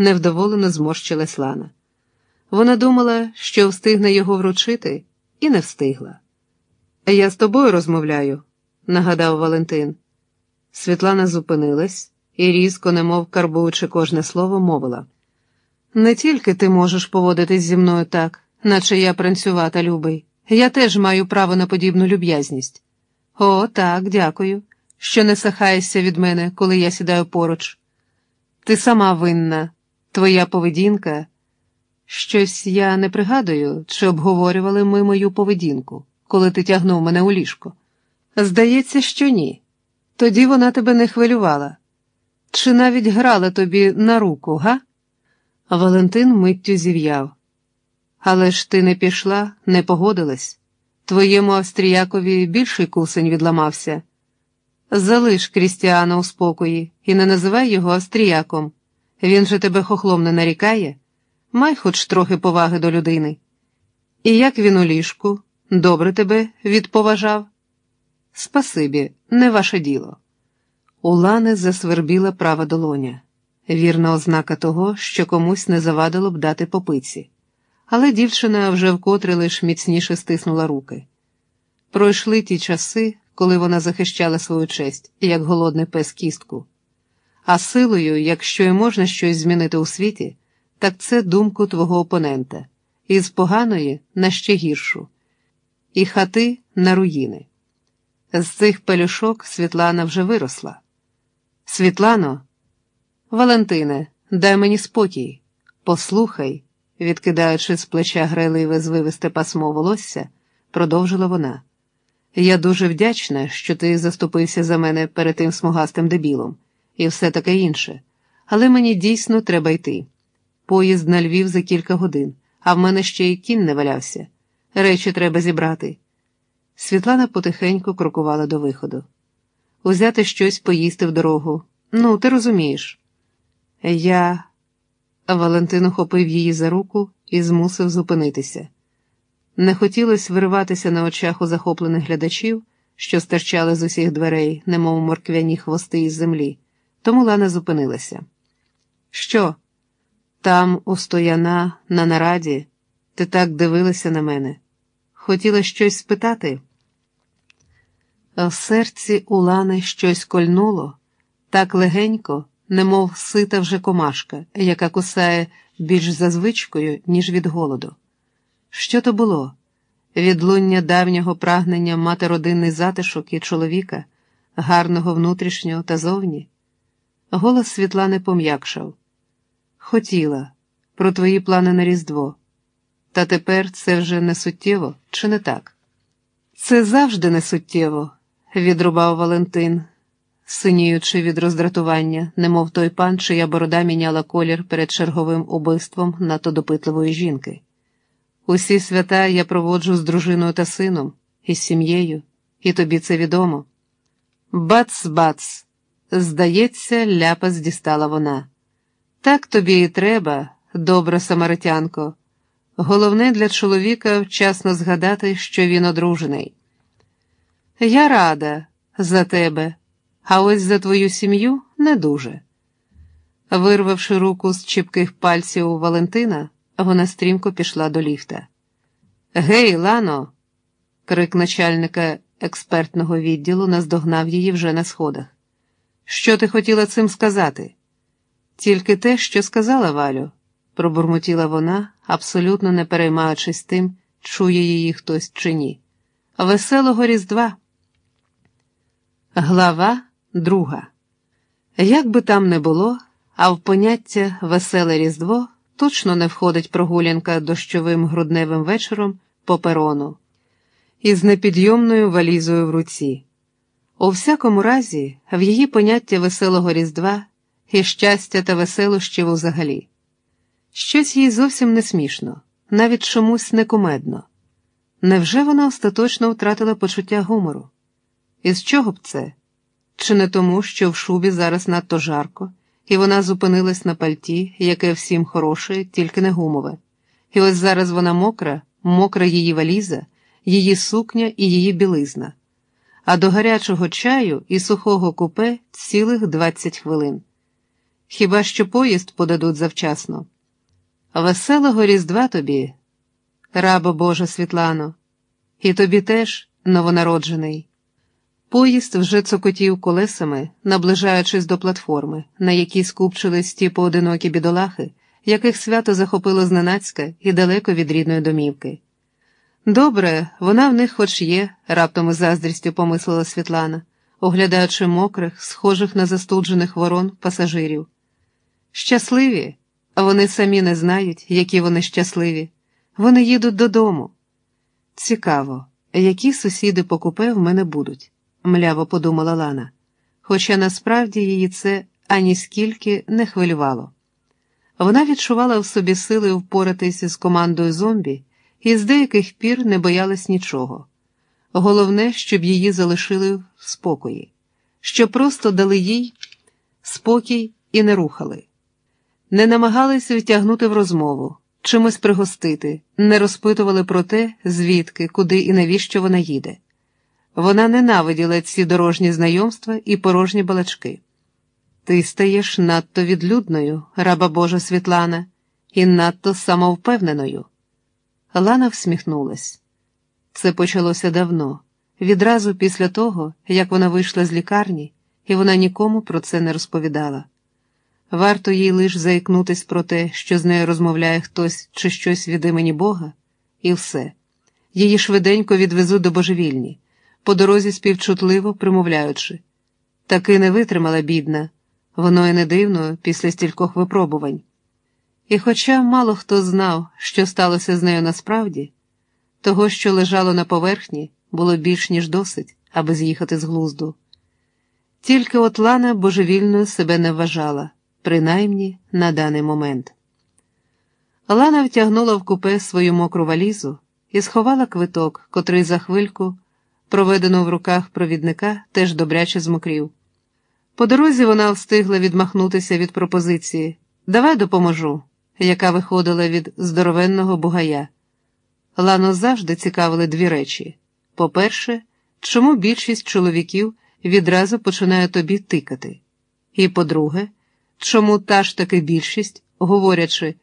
невдоволено зморщилась Лана. Вона думала, що встигне його вручити, і не встигла. Я з тобою розмовляю, нагадав Валентин. Світлана зупинилась і різко, немов карбуючи кожне слово, мовила. Не тільки ти можеш поводитись зі мною так, наче я пранцювата, любий. Я теж маю право на подібну люб'язність. О, так, дякую, що не сахаєшся від мене, коли я сідаю поруч. Ти сама винна, твоя поведінка. Щось я не пригадую, чи обговорювали ми мою поведінку, коли ти тягнув мене у ліжко. Здається, що ні. Тоді вона тебе не хвилювала. Чи навіть грала тобі на руку, га? Валентин миттю зів'яв. Але ж ти не пішла, не погодилась. Твоєму австріякові більший кусень відламався. Залиш Крістіана у спокої і не називай його австріяком. Він же тебе хохлом не нарікає. Май хоч трохи поваги до людини. І як він у ліжку, добре тебе відповажав? Спасибі, не ваше діло. У Лани засвербіла права долоня, вірна ознака того, що комусь не завадило б дати попиці. Але дівчина вже вкотре лиш міцніше стиснула руки. Пройшли ті часи, коли вона захищала свою честь, як голодний пес кістку. А силою, якщо й можна щось змінити у світі, так це думку твого опонента, із поганої на ще гіршу, і хати на руїни. З цих пелюшок Світлана вже виросла. Світлано, Валентине, дай мені спокій, послухай, відкидаючи з плеча грайливе звивисте пасмо волосся, продовжила вона. Я дуже вдячна, що ти заступився за мене перед тим смугастим дебілом, і все таке інше, але мені дійсно треба йти. Поїзд на Львів за кілька годин, а в мене ще й кінь не валявся. Речі треба зібрати. Світлана потихеньку крокувала до виходу. Узяти щось поїсти в дорогу. Ну, ти розумієш. Я. Валентин охопив її за руку і змусив зупинитися. Не хотілося вириватися на очах у захоплених глядачів, що стирчали з усіх дверей, немов морквяні хвости із землі, тому Лана зупинилася. Що? Там, у стояна, на нараді, ти так дивилася на мене. Хотіла щось спитати? В серці у Лани щось кольнуло, так легенько, немов сита вже комашка, яка кусає більш за звичкою, ніж від голоду. Що то було? Відлуння давнього прагнення мати родинний затишок і чоловіка, гарного внутрішнього та зовні? Голос Світлани пом'якшав. Хотіла, про твої плани на Різдво. Та тепер це вже не суттєво, чи не так? Це завжди не суттєво, відрубав Валентин, синіючи від роздратування, немов той пан, чия борода міняла колір перед черговим убивством надто допитливої жінки. Усі свята я проводжу з дружиною та сином, із сім'єю, і тобі це відомо. Бац-бац, здається, ляпас дістала вона. Так тобі і треба, добра самаритянко. Головне для чоловіка вчасно згадати, що він одружений. Я рада за тебе, а ось за твою сім'ю не дуже. Вирвавши руку з чіпких пальців у Валентина, вона стрімко пішла до ліфта. Гей, Лано! крик начальника експертного відділу наздогнав її вже на сходах. Що ти хотіла цим сказати? Тільки те, що сказала Валю, пробурмотіла вона, абсолютно не переймаючись тим, чує її хтось чи ні. Веселого Різдва. Глава друга. Як би там не було, а в поняття веселе Різдво точно не входить прогулянка дощовим грудневим вечором по перону із непідйомною валізою в руці. У всякому разі, в її поняття веселого Різдва і щастя та веселощів взагалі. Щось їй зовсім не смішно, навіть чомусь не кумедно. Невже вона остаточно втратила почуття гумору? І з чого б це? Чи не тому, що в шубі зараз надто жарко, і вона зупинилась на пальті, яке всім хороше, тільки не гумове. І ось зараз вона мокра, мокра її валіза, її сукня і її білизна, а до гарячого чаю і сухого купе цілих двадцять хвилин. хіба що поїзд подадуть завчасно. Веселого Різдва тобі, раба Божа Світлано, і тобі теж новонароджений. Поїзд вже цокотів колесами, наближаючись до платформи, на якій скупчились ті поодинокі бідолахи, яких свято захопило зненацька і далеко від рідної домівки. Добре, вона в них хоч є, раптом із заздрістю помислила Світлана, оглядаючи мокрих, схожих на застуджених ворон пасажирів. Щасливі, а вони самі не знають, які вони щасливі. Вони їдуть додому. Цікаво, які сусіди по купе в мене будуть, мляво подумала Лана, хоча насправді її це аніскільки не хвилювало. Вона відчувала в собі сили впоратися з командою зомбі і з деяких пір не боялась нічого. Головне, щоб її залишили в спокої, щоб просто дали їй спокій і не рухали, не намагалися втягнути в розмову, чимось пригостити, не розпитували про те, звідки, куди і навіщо вона їде. Вона ненавиділа ці дорожні знайомства і порожні балачки. Ти стаєш надто відлюдною, раба Божа Світлана, і надто самовпевненою. Лана всміхнулась. Це почалося давно, відразу після того, як вона вийшла з лікарні, і вона нікому про це не розповідала. Варто їй лише заікнутись про те, що з нею розмовляє хтось чи щось від імені Бога, і все. Її швиденько відвезуть до божевільні, по дорозі співчутливо примовляючи. Таки не витримала бідна, воно і не дивно після стількох випробувань. І хоча мало хто знав, що сталося з нею насправді, того, що лежало на поверхні, було більш ніж досить, аби з'їхати з глузду. Тільки от Лана божевільною себе не вважала, принаймні на даний момент. Лана втягнула в купе свою мокру валізу і сховала квиток, котрий за хвильку, проведено в руках провідника, теж добряче змокрів. По дорозі вона встигла відмахнутися від пропозиції Давай допоможу, яка виходила від здоровенного бугая. Лану завжди цікавили дві речі: по-перше, чому більшість чоловіків відразу починає тобі тикати, і по-друге, чому та ж таки більшість, говорячи,